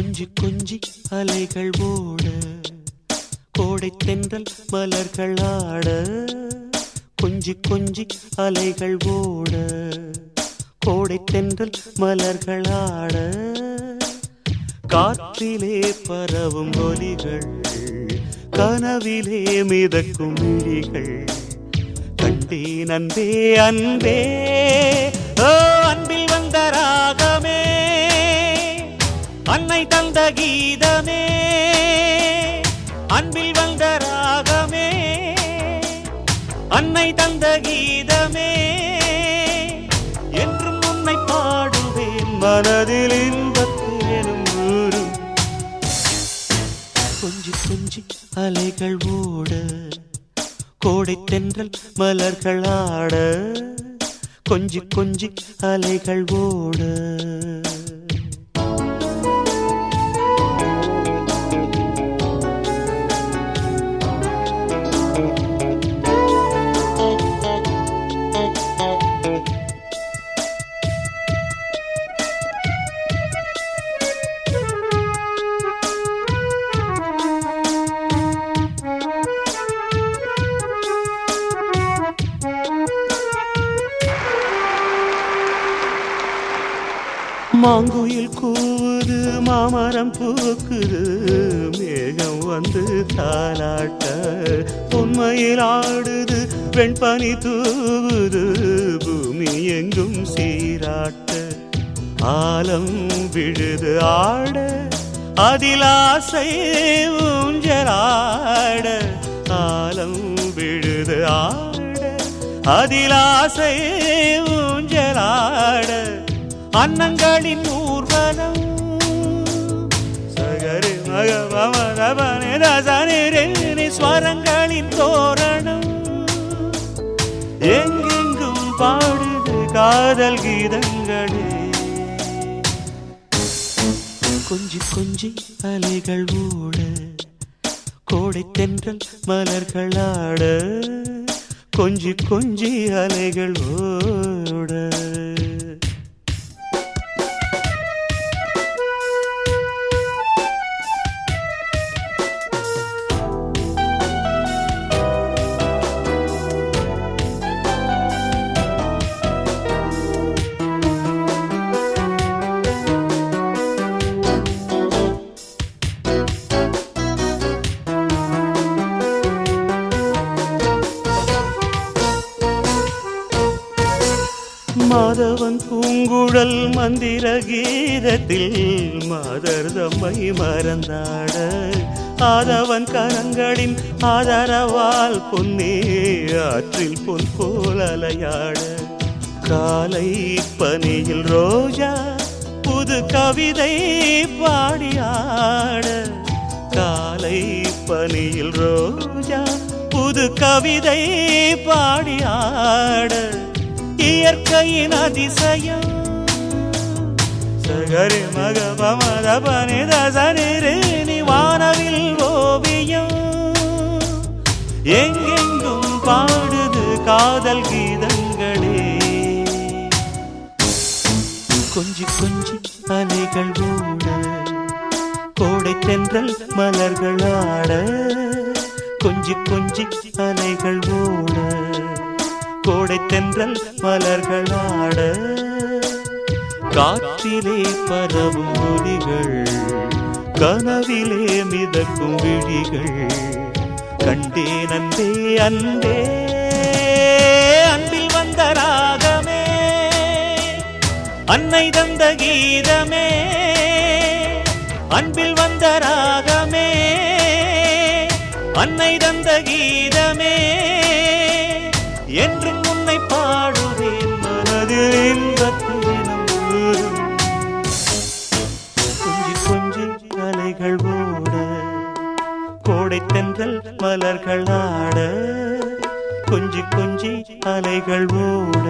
கொஞ்சி கொஞ்சி அலைகள் ஓட கோடை தென்றல் மலர்கள் ஆட கொஞ்சி கொஞ்சி அலைகள் ஓட கோடை தென்றல் மலர்கள் ஆட. காற்றிலே பரவும் ஒலிகள் கனவிலே மிதக்கும் விழிகள் கண்டேன் அன்பே அன்பே. ஓ அன்பில் வந்த ராகமே. அன்னை தந்த கீதமே அன்பில் வந்த ராகமே அன்னை தந்த கீதமே என்றும் உன்னை பாடுவேன். மனதில் இன்பத்தேனும் ஊரும். கொஞ்சி கொஞ்சி அலைகள் ஓட கோடை தென்றல் மலர்கள் ஆட கொஞ்சி கொஞ்சி அலைகள் ஓட. மாங்குயில் கூவுது மாமரம் பூக்குது மேகம் வந்து தாலாட்ட உண்மையில் ஆடுது வெண்பனி தூவுது பூமி எங்கும் சீராட்ட. ஆலம் விழுது ஆட அதில் ஆசை ஊஞ்சலாட. ஆலம் விழுது ஆட அதில் ஆசை ஊஞ்சலாட. அன்னங்களின் ஊர்வலம். சகரு மக ஸ்வரங்களின் தோரணம். எங்கெங்கும் பாடுது காதல் கீதங்களே. கொஞ்சி கொஞ்சி அலைகள் ஓட கோடை தென்றல் மலர்களாட கொஞ்சி கொஞ்சி அலைகள் ஓட குழல் மந்திர கீதத்தில் மாதர் தம்மை மறந்தாட. ஆதவன் கரங்களின் ஆதரவால் பொன்னே ஆற்றில் பொன் போல் அலையாட. காலை பனியில் ரோஜா புது கவிதை பாடியாட. காலை பனியில் ரோஜா புது கவிதை பாடியாட. இயற்கையின் அதிசயம் சகரி மக பமத பனித சனிரேணி வானவில் ஓவியம். எங்கெங்கும் பாடுது காதல் கீதங்களே. கொஞ்சி கொஞ்சி அலைகள் ஓட கோடை தென்றல் மலர்கள் ஆட கொஞ்சி கொஞ்சி அலைகள் ஓட கோடை தென்றல் மலர்கள் ஆட. காற்றிலே பரவும் ஒலிகள் கனவிலே மிதக்கும் விழிகள். கண்டே நந்தே அன்பே அன்பில் வந்த ராகமே. அன்னை தந்த கீதமே அன்பில் வந்த ராகமே. அன்னை தந்த கீதமே என்று உன்னை பாடுவேன். மலர்கள் கொஞ்சி கொஞ்சி அலைகள் ஓட